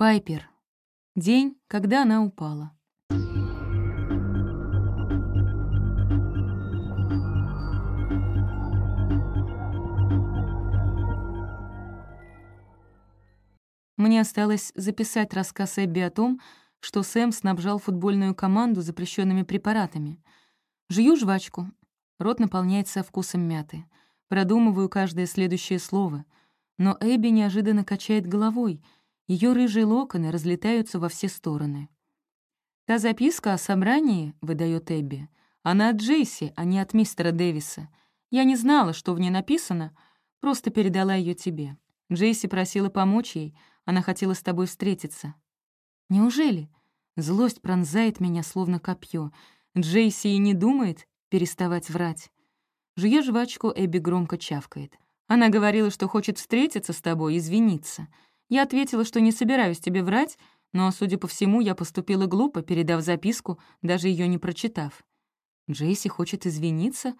Пайпер. День, когда она упала. Мне осталось записать рассказ Эбби о том, что Сэм снабжал футбольную команду запрещенными препаратами. Жую жвачку. Рот наполняется вкусом мяты. Продумываю каждое следующее слово. Но Эбби неожиданно качает головой — ее рыжие локоны разлетаются во все стороны. «Та записка о собрании», — выдает Эбби, — «она от Джейси, а не от мистера Дэвиса. Я не знала, что в ней написано, просто передала ее тебе. Джейси просила помочь ей, она хотела с тобой встретиться». «Неужели?» Злость пронзает меня, словно копье. Джейси и не думает переставать врать. Жуя жвачку, Эбби громко чавкает. Она говорила, что хочет встретиться с тобой, извиниться — я ответила, что не собираюсь тебе врать, но, судя по всему, я поступила глупо, передав записку, даже ее не прочитав. Джейси хочет извиниться.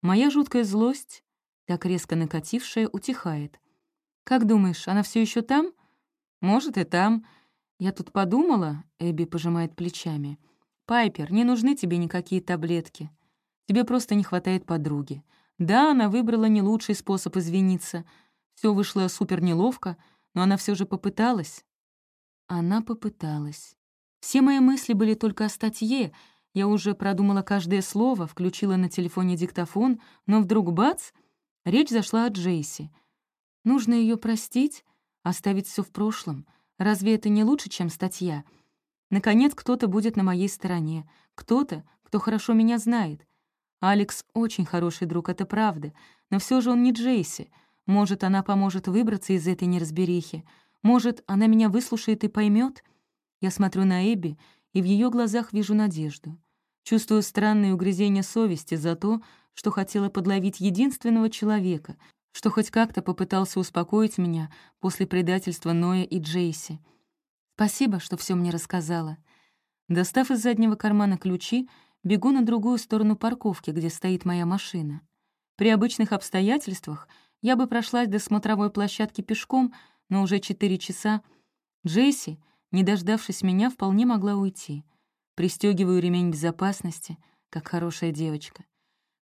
Моя жуткая злость, так резко накатившая, утихает. «Как думаешь, она все еще там?» «Может, и там. Я тут подумала», — Эбби пожимает плечами. «Пайпер, не нужны тебе никакие таблетки. Тебе просто не хватает подруги. Да, она выбрала не лучший способ извиниться. Все вышло супер неловко, — но она все же попыталась. Она попыталась. Все мои мысли были только о статье. Я уже продумала каждое слово, включила на телефоне диктофон, но вдруг бац, речь зашла о Джейси. Нужно ее простить, оставить все в прошлом. Разве это не лучше, чем статья? Наконец, кто-то будет на моей стороне. Кто-то, кто хорошо меня знает. Алекс очень хороший друг, это правда. Но все же он не Джейси — может, она поможет выбраться из этой неразберихи. Может, она меня выслушает и поймет. Я смотрю на Эбби, и в ее глазах вижу надежду. Чувствую странное угрызение совести за то, что хотела подловить единственного человека, что хоть как-то попытался успокоить меня после предательства Ноя и Джейси. Спасибо, что все мне рассказала. Достав из заднего кармана ключи, бегу на другую сторону парковки, где стоит моя машина. При обычных обстоятельствах — я бы прошлась до смотровой площадки пешком, но уже четыре часа. Джесси, не дождавшись меня, вполне могла уйти. Пристегиваю ремень безопасности, как хорошая девочка.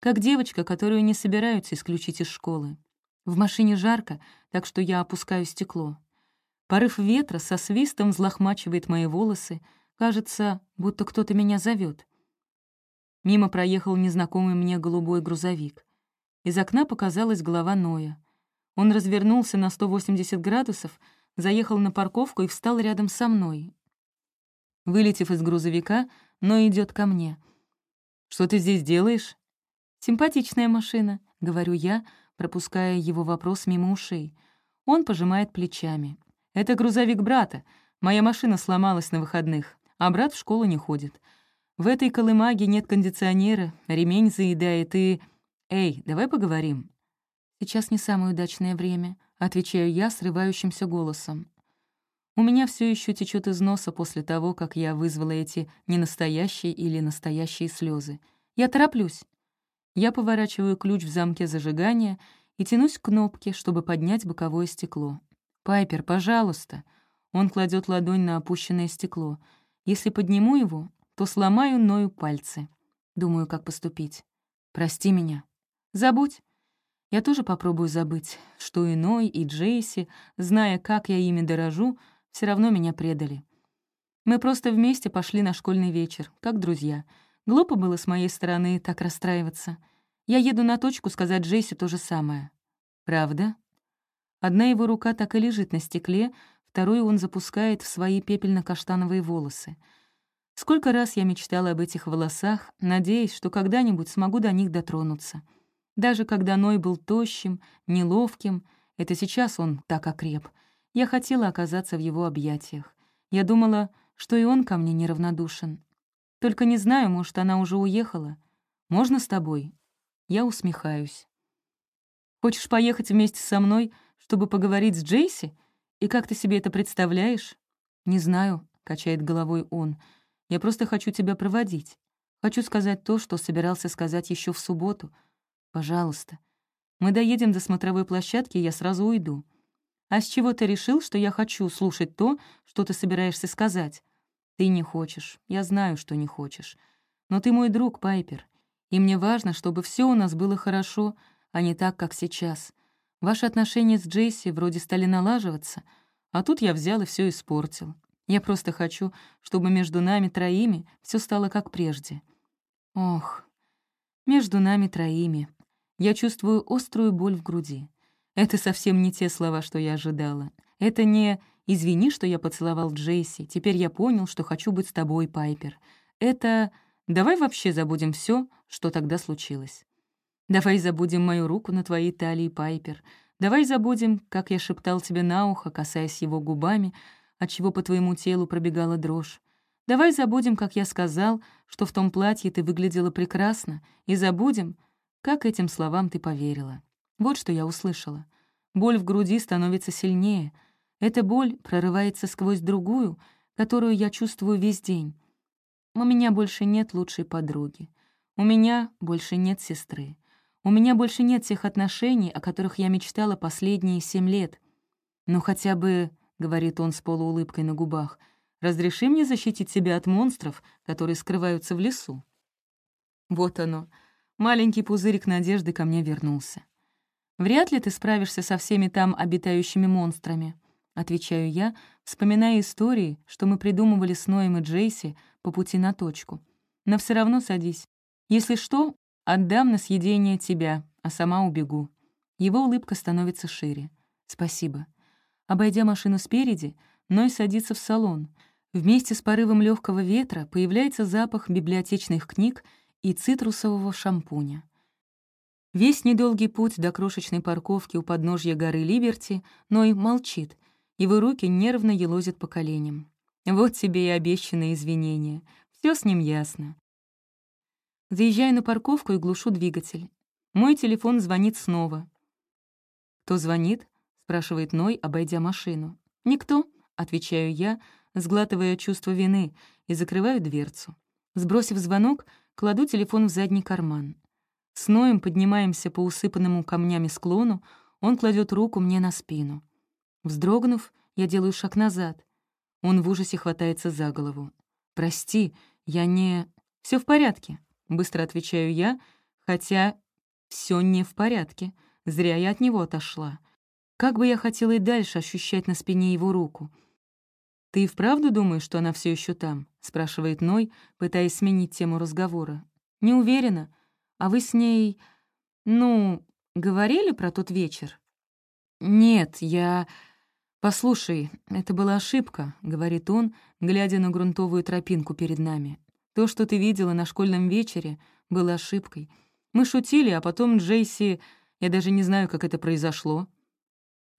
Как девочка, которую не собираются исключить из школы. В машине жарко, так что я опускаю стекло. Порыв ветра со свистом взлохмачивает мои волосы. Кажется, будто кто-то меня зовет. Мимо проехал незнакомый мне голубой грузовик. Из окна показалась голова Ноя. Он развернулся на 180 градусов, заехал на парковку и встал рядом со мной. Вылетев из грузовика, Ной идет ко мне. «Что ты здесь делаешь?» «Симпатичная машина», — говорю я, пропуская его вопрос мимо ушей. Он пожимает плечами. «Это грузовик брата. Моя машина сломалась на выходных, а брат в школу не ходит. В этой колымаге нет кондиционера, ремень заедает и...» «Эй, давай поговорим». «Сейчас не самое удачное время», — отвечаю я срывающимся голосом. У меня все еще течет из носа после того, как я вызвала эти ненастоящие или настоящие слезы. Я тороплюсь. Я поворачиваю ключ в замке зажигания и тянусь к кнопке, чтобы поднять боковое стекло. «Пайпер, пожалуйста!» Он кладет ладонь на опущенное стекло. Если подниму его, то сломаю ною пальцы. Думаю, как поступить. «Прости меня», Забудь. Я тоже попробую забыть, что Иной и Джейси, зная, как я ими дорожу, все равно меня предали. Мы просто вместе пошли на школьный вечер, как друзья. Глупо было с моей стороны так расстраиваться. Я еду на точку сказать Джейси то же самое. Правда? Одна его рука так и лежит на стекле, вторую он запускает в свои пепельно-каштановые волосы. Сколько раз я мечтала об этих волосах, надеясь, что когда-нибудь смогу до них дотронуться — даже когда Ной был тощим, неловким, это сейчас он так окреп, я хотела оказаться в его объятиях. Я думала, что и он ко мне неравнодушен. Только не знаю, может, она уже уехала. Можно с тобой? Я усмехаюсь. Хочешь поехать вместе со мной, чтобы поговорить с Джейси? И как ты себе это представляешь? Не знаю, — качает головой он. Я просто хочу тебя проводить. Хочу сказать то, что собирался сказать еще в субботу — «Пожалуйста. Мы доедем до смотровой площадки, я сразу уйду. А с чего ты решил, что я хочу слушать то, что ты собираешься сказать? Ты не хочешь. Я знаю, что не хочешь. Но ты мой друг, Пайпер. И мне важно, чтобы все у нас было хорошо, а не так, как сейчас. Ваши отношения с Джейси вроде стали налаживаться, а тут я взял и все испортил. Я просто хочу, чтобы между нами троими все стало как прежде. Ох, между нами троими. Я чувствую острую боль в груди. Это совсем не те слова, что я ожидала. Это не «извини, что я поцеловал Джейси, теперь я понял, что хочу быть с тобой, Пайпер». Это «давай вообще забудем все, что тогда случилось». «Давай забудем мою руку на твоей талии, Пайпер». Давай забудем, как я шептал тебе на ухо, касаясь его губами, отчего по твоему телу пробегала дрожь. Давай забудем, как я сказал, что в том платье ты выглядела прекрасно, и забудем, как этим словам ты поверила? Вот что я услышала. Боль в груди становится сильнее. Эта боль прорывается сквозь другую, которую я чувствую весь день. У меня больше нет лучшей подруги. У меня больше нет сестры. У меня больше нет тех отношений, о которых я мечтала последние семь лет. Но хотя бы, — говорит он с полуулыбкой на губах, — разреши мне защитить себя от монстров, которые скрываются в лесу. Вот оно, Маленький пузырик надежды ко мне вернулся. «Вряд ли ты справишься со всеми там обитающими монстрами», — отвечаю я, вспоминая истории, что мы придумывали с Ноем и Джейси по пути на точку. «Но все равно садись. Если что, отдам на съедение тебя, а сама убегу». Его улыбка становится шире. «Спасибо». Обойдя машину спереди, Ной садится в салон. Вместе с порывом легкого ветра появляется запах библиотечных книг — и цитрусового шампуня. Весь недолгий путь до крошечной парковки у подножья горы Либерти Ной молчит, его руки нервно елозят по коленям. Вот тебе и обещанное извинение, Все с ним ясно. Заезжаю на парковку и глушу двигатель. Мой телефон звонит снова. «Кто звонит?» — спрашивает Ной, обойдя машину. «Никто», — отвечаю я, сглатывая чувство вины, и закрываю дверцу. Сбросив звонок, кладу телефон в задний карман. С Ноем поднимаемся по усыпанному камнями склону, он кладет руку мне на спину. Вздрогнув, я делаю шаг назад. Он в ужасе хватается за голову. «Прости, я не...» Все в порядке», — быстро отвечаю я, хотя все не в порядке. Зря я от него отошла. Как бы я хотела и дальше ощущать на спине его руку — «Ты и вправду думаешь, что она все еще там?» — спрашивает Ной, пытаясь сменить тему разговора. «Не уверена. А вы с ней... ну, говорили про тот вечер?» «Нет, я...» «Послушай, это была ошибка», — говорит он, глядя на грунтовую тропинку перед нами. «То, что ты видела на школьном вечере, было ошибкой. Мы шутили, а потом Джейси... Я даже не знаю, как это произошло».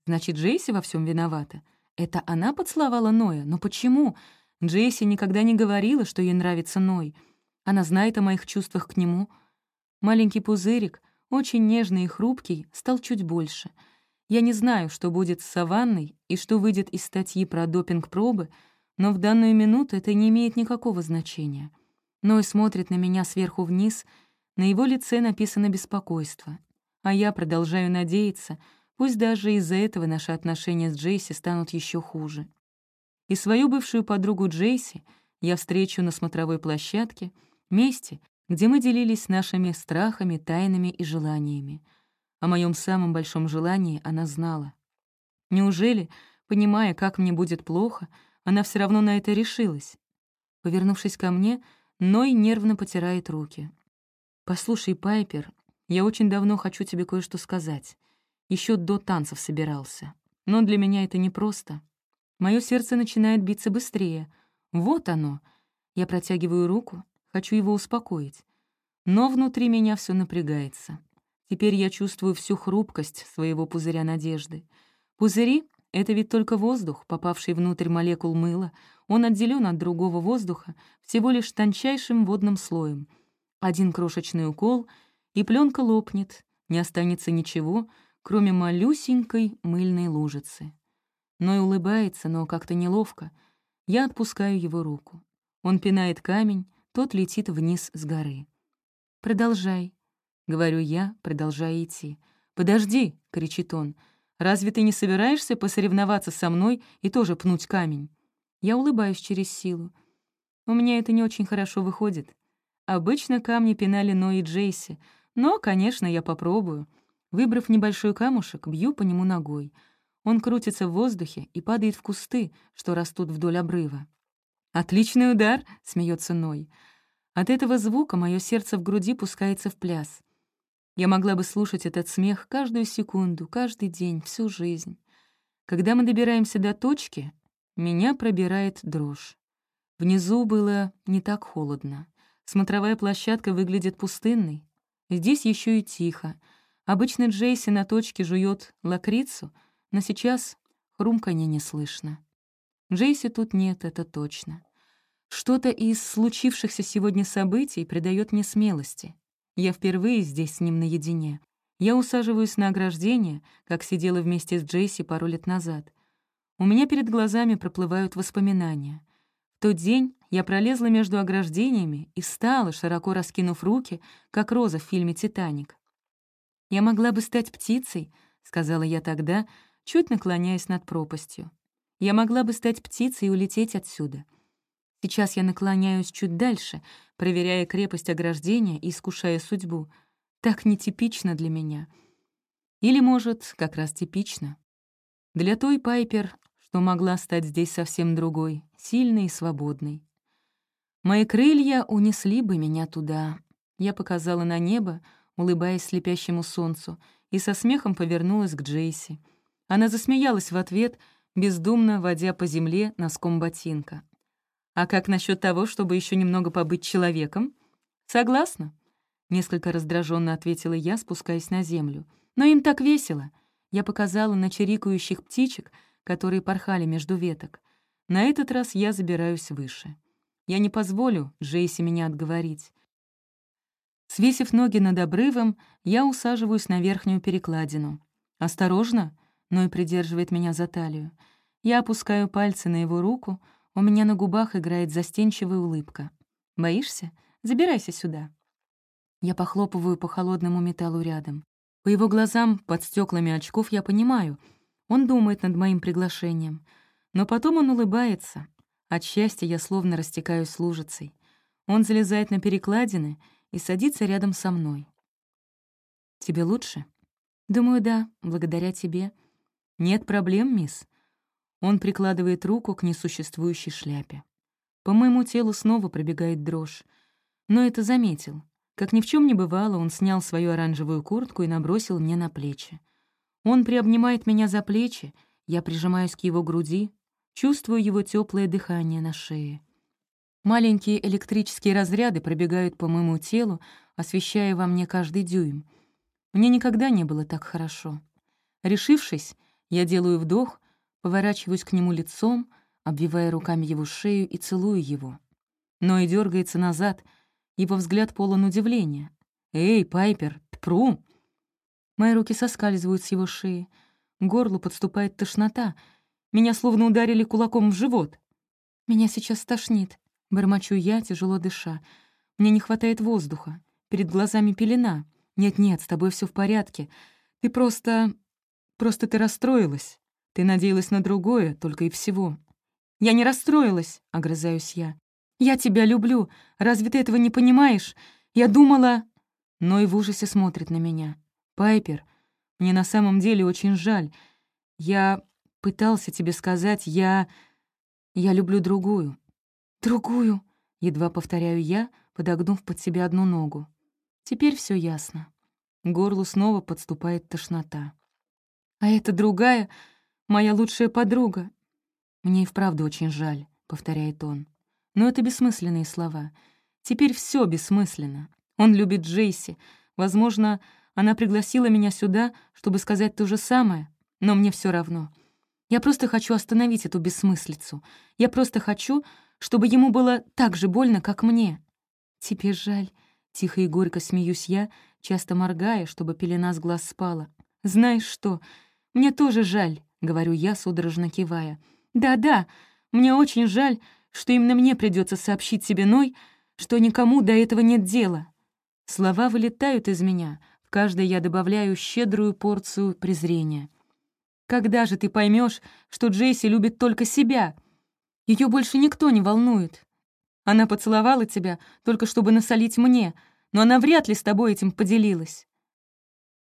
«Значит, Джейси во всем виновата?» Это она поцеловала Ноя? Но почему? Джесси никогда не говорила, что ей нравится Ной. Она знает о моих чувствах к нему. Маленький пузырик, очень нежный и хрупкий, стал чуть больше. Я не знаю, что будет с Саванной и что выйдет из статьи про допинг-пробы, но в данную минуту это не имеет никакого значения. Ной смотрит на меня сверху вниз, на его лице написано беспокойство, а я продолжаю надеяться — Пусть даже из-за этого наши отношения с Джейси станут еще хуже. И свою бывшую подругу Джейси я встречу на смотровой площадке, месте, где мы делились нашими страхами, тайнами и желаниями. О моем самом большом желании она знала. Неужели, понимая, как мне будет плохо, она все равно на это решилась? Повернувшись ко мне, Ной нервно потирает руки. «Послушай, Пайпер, я очень давно хочу тебе кое-что сказать еще до танцев собирался. Но для меня это непросто. Мое сердце начинает биться быстрее. Вот оно. Я протягиваю руку, хочу его успокоить. Но внутри меня все напрягается. Теперь я чувствую всю хрупкость своего пузыря надежды. Пузыри — это ведь только воздух, попавший внутрь молекул мыла. Он отделен от другого воздуха всего лишь тончайшим водным слоем. Один крошечный укол, и пленка лопнет, не останется ничего — кроме малюсенькой мыльной лужицы. Но и улыбается, но как-то неловко. Я отпускаю его руку. Он пинает камень, тот летит вниз с горы. «Продолжай», — говорю я, продолжая идти. «Подожди», — кричит он, — «разве ты не собираешься посоревноваться со мной и тоже пнуть камень?» Я улыбаюсь через силу. У меня это не очень хорошо выходит. Обычно камни пинали но и Джейси, но, конечно, я попробую. Выбрав небольшой камушек, бью по нему ногой. Он крутится в воздухе и падает в кусты, что растут вдоль обрыва. «Отличный удар!» — смеется Ной. От этого звука мое сердце в груди пускается в пляс. Я могла бы слушать этот смех каждую секунду, каждый день, всю жизнь. Когда мы добираемся до точки, меня пробирает дрожь. Внизу было не так холодно. Смотровая площадка выглядит пустынной. Здесь еще и тихо — Обычно Джейси на точке жует лакрицу, но сейчас хрумканье не слышно. Джейси тут нет, это точно. Что-то из случившихся сегодня событий придает мне смелости. Я впервые здесь с ним наедине. Я усаживаюсь на ограждение, как сидела вместе с Джейси пару лет назад. У меня перед глазами проплывают воспоминания. В тот день я пролезла между ограждениями и встала, широко раскинув руки, как Роза в фильме «Титаник». Я могла бы стать птицей, сказала я тогда, чуть наклоняясь над пропастью. Я могла бы стать птицей и улететь отсюда. Сейчас я наклоняюсь чуть дальше, проверяя крепость ограждения и искушая судьбу. Так нетипично для меня. Или, может, как раз типично. Для той Пайпер, что могла стать здесь совсем другой, сильной и свободной. Мои крылья унесли бы меня туда. Я показала на небо, улыбаясь слепящему солнцу, и со смехом повернулась к Джейси. Она засмеялась в ответ, бездумно водя по земле носком ботинка. «А как насчет того, чтобы еще немного побыть человеком?» «Согласна», — несколько раздраженно ответила я, спускаясь на землю. «Но им так весело!» Я показала на чирикающих птичек, которые порхали между веток. На этот раз я забираюсь выше. Я не позволю Джейси меня отговорить. Свесив ноги над обрывом, я усаживаюсь на верхнюю перекладину. «Осторожно!» — Ной придерживает меня за талию. Я опускаю пальцы на его руку, у меня на губах играет застенчивая улыбка. «Боишься? Забирайся сюда!» Я похлопываю по холодному металлу рядом. По его глазам, под стеклами очков, я понимаю. Он думает над моим приглашением. Но потом он улыбается. От счастья я словно растекаюсь лужицей. Он залезает на перекладины — и садится рядом со мной. «Тебе лучше?» «Думаю, да, благодаря тебе». «Нет проблем, мисс». Он прикладывает руку к несуществующей шляпе. По моему телу снова пробегает дрожь. Но это заметил. Как ни в чем не бывало, он снял свою оранжевую куртку и набросил мне на плечи. Он приобнимает меня за плечи, я прижимаюсь к его груди, чувствую его теплое дыхание на шее. Маленькие электрические разряды пробегают по моему телу, освещая во мне каждый дюйм. Мне никогда не было так хорошо. Решившись, я делаю вдох, поворачиваюсь к нему лицом, обвивая руками его шею и целую его. Но и дергается назад, его взгляд полон удивления. «Эй, Пайпер, пру! Мои руки соскальзывают с его шеи. Горло подступает тошнота. Меня словно ударили кулаком в живот. «Меня сейчас тошнит», Бормочу я, тяжело дыша. Мне не хватает воздуха. Перед глазами пелена. Нет-нет, с тобой все в порядке. Ты просто... Просто ты расстроилась. Ты надеялась на другое, только и всего. «Я не расстроилась», — огрызаюсь я. «Я тебя люблю. Разве ты этого не понимаешь? Я думала...» Но и в ужасе смотрит на меня. «Пайпер, мне на самом деле очень жаль. Я пытался тебе сказать, я... Я люблю другую другую!» Едва повторяю я, подогнув под себя одну ногу. Теперь все ясно. Горлу снова подступает тошнота. «А эта другая — моя лучшая подруга!» «Мне и вправду очень жаль», — повторяет он. «Но это бессмысленные слова. Теперь все бессмысленно. Он любит Джейси. Возможно, она пригласила меня сюда, чтобы сказать то же самое, но мне все равно. Я просто хочу остановить эту бессмыслицу. Я просто хочу, чтобы ему было так же больно, как мне. Тебе жаль. Тихо и горько смеюсь я, часто моргая, чтобы пелена с глаз спала. «Знаешь что? Мне тоже жаль», — говорю я, судорожно кивая. «Да-да, мне очень жаль, что именно мне придется сообщить себе Ной, что никому до этого нет дела». Слова вылетают из меня, в каждой я добавляю щедрую порцию презрения. «Когда же ты поймешь, что Джейси любит только себя?» Ее больше никто не волнует. Она поцеловала тебя, только чтобы насолить мне, но она вряд ли с тобой этим поделилась.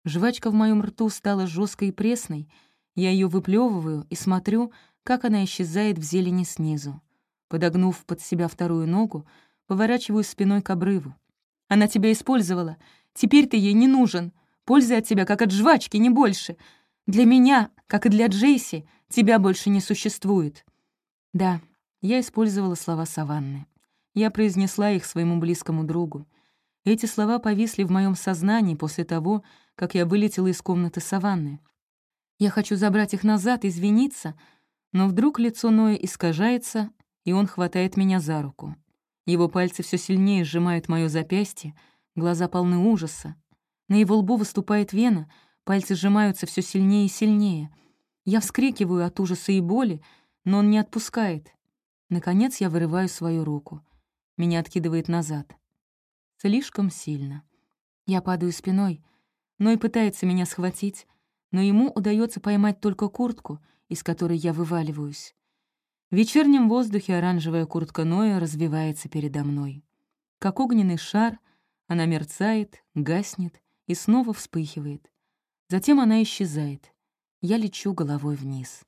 Жвачка в моем рту стала жесткой и пресной. Я ее выплевываю и смотрю, как она исчезает в зелени снизу. Подогнув под себя вторую ногу, поворачиваю спиной к обрыву. Она тебя использовала. Теперь ты ей не нужен. Пользы от тебя, как от жвачки, не больше. Для меня, как и для Джейси, тебя больше не существует. Да, я использовала слова Саванны. Я произнесла их своему близкому другу. Эти слова повисли в моем сознании после того, как я вылетела из комнаты Саванны. Я хочу забрать их назад, извиниться, но вдруг лицо Ноя искажается, и он хватает меня за руку. Его пальцы все сильнее сжимают мое запястье, глаза полны ужаса. На его лбу выступает вена, пальцы сжимаются все сильнее и сильнее. Я вскрикиваю от ужаса и боли, но он не отпускает. Наконец я вырываю свою руку. Меня откидывает назад. Слишком сильно. Я падаю спиной. но и пытается меня схватить, но ему удается поймать только куртку, из которой я вываливаюсь. В вечернем воздухе оранжевая куртка Ноя развивается передо мной. Как огненный шар, она мерцает, гаснет и снова вспыхивает. Затем она исчезает. Я лечу головой вниз.